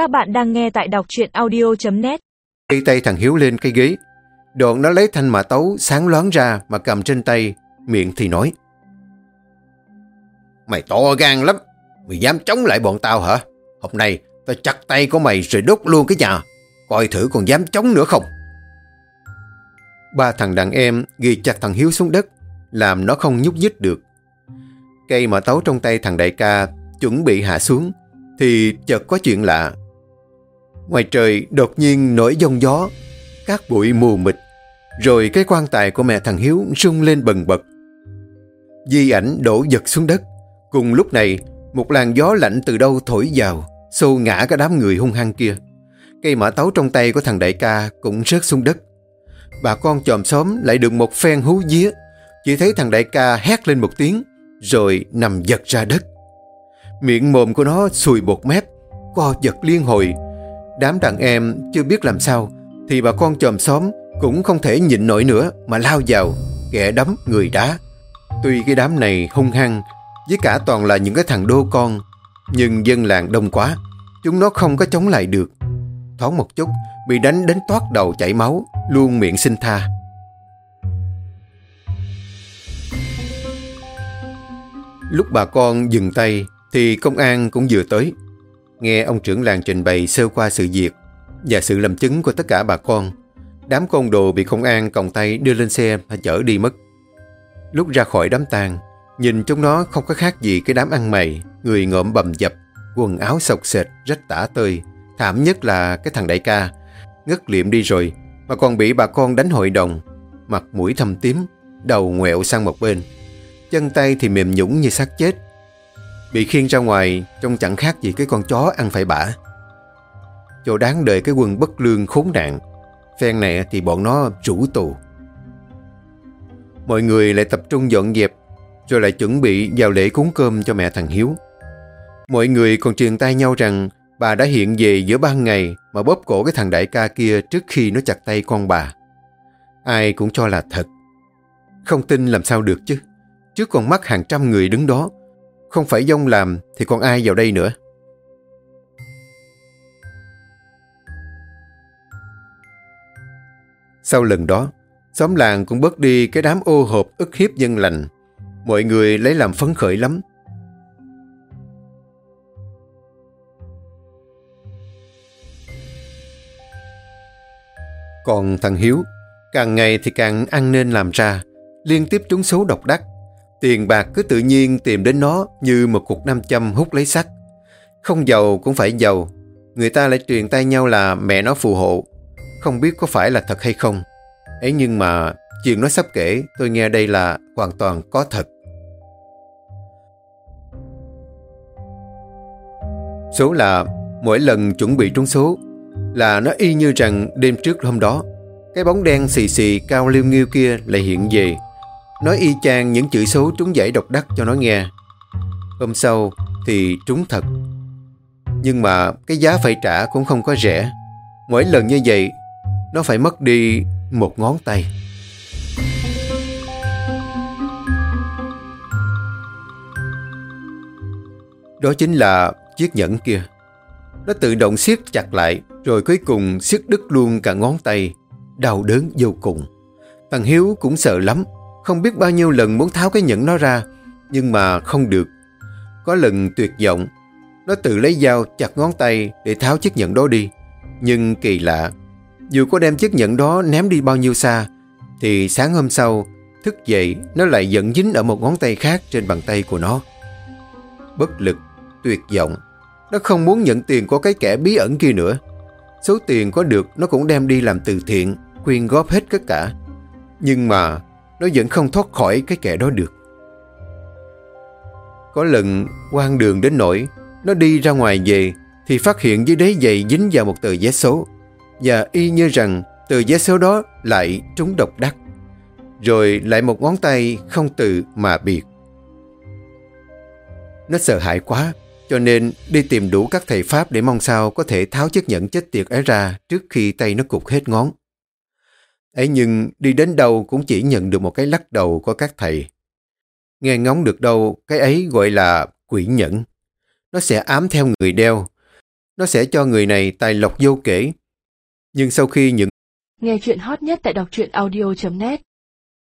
Các bạn đang nghe tại đọc truyện audio.net đi tay thằng Hiếu lên cái ghế. Đoạn nó lấy thanh mã tấu sáng loáng ra mà cầm trên tay, miệng thì nói. Mày to gan lắm, mày dám chống lại bọn tao hả? Hôm nay tao chặt tay của mày rồi đốt luôn cái nhà. Coi thử còn dám chống nữa không? Ba thằng đàn em ghi chặt thằng Hiếu xuống đất, làm nó không nhúc nhích được. Cây mã tấu trong tay thằng đại ca chuẩn bị hạ xuống, thì chợt có chuyện lạ. Ngoài trời đột nhiên nổi giông gió, các bụi mù mịt, rồi cái quan tài của mẹ thằng Hiếu rung lên bần bật. Di ảnh đổ giật xuống đất. Cùng lúc này, một làn gió lạnh từ đâu thổi vào, xô ngã cả đám người hung hăng kia. Cây mã tấu trong tay của thằng đại ca cũng rớt xuống đất. Bà con chòm xóm lại được một phen hú vía, chỉ thấy thằng đại ca hét lên một tiếng, rồi nằm giật ra đất. Miệng mồm của nó sùi bột mép, co giật liên hồi. Đám đàn em chưa biết làm sao, thì bà con chòm xóm cũng không thể nhịn nổi nữa mà lao vào, kẻ đấm người đá. Tuy cái đám này hung hăng, với cả toàn là những cái thằng đô con, nhưng dân làng đông quá, chúng nó không có chống lại được. Thoáng một chút, bị đánh đến toát đầu chảy máu, luôn miệng xin tha. Lúc bà con dừng tay, thì công an cũng vừa tới. Nghe ông trưởng làng trình bày sơ qua sự việc và sự làm chứng của tất cả bà con, đám côn đồ bị công an còng tay đưa lên xe và chở đi mất. Lúc ra khỏi đám tang, nhìn chúng nó không có khác gì cái đám ăn mày, người ngộm bầm dập, quần áo sọc sệt, rách tả tơi. Thảm nhất là cái thằng đại ca, ngất liệm đi rồi, mà còn bị bà con đánh hội đồng, mặt mũi thâm tím, đầu ngoẹo sang một bên. Chân tay thì mềm nhũng như xác chết, Bị khiêng ra ngoài, trông chẳng khác gì cái con chó ăn phải bả. Chỗ đáng đợi cái quân bất lương khốn nạn. Phen này thì bọn nó rủ tù. Mọi người lại tập trung dọn dẹp, rồi lại chuẩn bị vào lễ cúng cơm cho mẹ thằng Hiếu. Mọi người còn truyền tay nhau rằng bà đã hiện về giữa ban ngày mà bóp cổ cái thằng đại ca kia trước khi nó chặt tay con bà. Ai cũng cho là thật. Không tin làm sao được chứ. Trước con mắt hàng trăm người đứng đó không phải dông làm thì còn ai vào đây nữa. Sau lần đó, xóm làng cũng bớt đi cái đám ô hộp ức hiếp dân lành. Mọi người lấy làm phấn khởi lắm. Còn thằng Hiếu, càng ngày thì càng ăn nên làm ra, liên tiếp trúng số độc đắc. Tiền bạc cứ tự nhiên tìm đến nó như một cục nam châm hút lấy sắt. Không giàu cũng phải giàu. Người ta lại truyền tay nhau là mẹ nó phù hộ. Không biết có phải là thật hay không. ấy nhưng mà chuyện nó sắp kể, tôi nghe đây là hoàn toàn có thật. Số là mỗi lần chuẩn bị trúng số là nó y như rằng đêm trước hôm đó, cái bóng đen xì xì cao liêu nghiêu kia lại hiện về Nói y chang những chữ số trúng giải độc đắc cho nó nghe. Hôm sau thì trúng thật. Nhưng mà cái giá phải trả cũng không có rẻ. Mỗi lần như vậy, nó phải mất đi một ngón tay. Đó chính là chiếc nhẫn kia. Nó tự động siết chặt lại, rồi cuối cùng siết đứt luôn cả ngón tay. Đau đớn vô cùng. Thằng Hiếu cũng sợ lắm, không biết bao nhiêu lần muốn tháo cái nhẫn nó ra, nhưng mà không được. Có lần tuyệt vọng, nó tự lấy dao chặt ngón tay để tháo chiếc nhẫn đó đi. Nhưng kỳ lạ, dù có đem chiếc nhẫn đó ném đi bao nhiêu xa, thì sáng hôm sau, thức dậy nó lại vẫn dính ở một ngón tay khác trên bàn tay của nó. Bất lực, tuyệt vọng, nó không muốn nhận tiền của cái kẻ bí ẩn kia nữa. Số tiền có được nó cũng đem đi làm từ thiện, quyên góp hết tất cả. Nhưng mà nó vẫn không thoát khỏi cái kẻ đó được. Có lần quan đường đến nỗi, nó đi ra ngoài về thì phát hiện dưới đế giày dính vào một tờ vé số và y như rằng tờ vé số đó lại trúng độc đắc rồi lại một ngón tay không từ mà biệt. Nó sợ hãi quá, cho nên đi tìm đủ các thầy Pháp để mong sao có thể tháo chiếc nhẫn chết tiệt ấy ra trước khi tay nó cục hết ngón ấy nhưng đi đến đâu cũng chỉ nhận được một cái lắc đầu của các thầy. Nghe ngóng được đâu, cái ấy gọi là quỷ nhẫn. Nó sẽ ám theo người đeo. nó sẽ cho người này tài lộc vô kể. Nhưng sau khi những Nghe chuyện hot nhất tại đọc truyện audio.net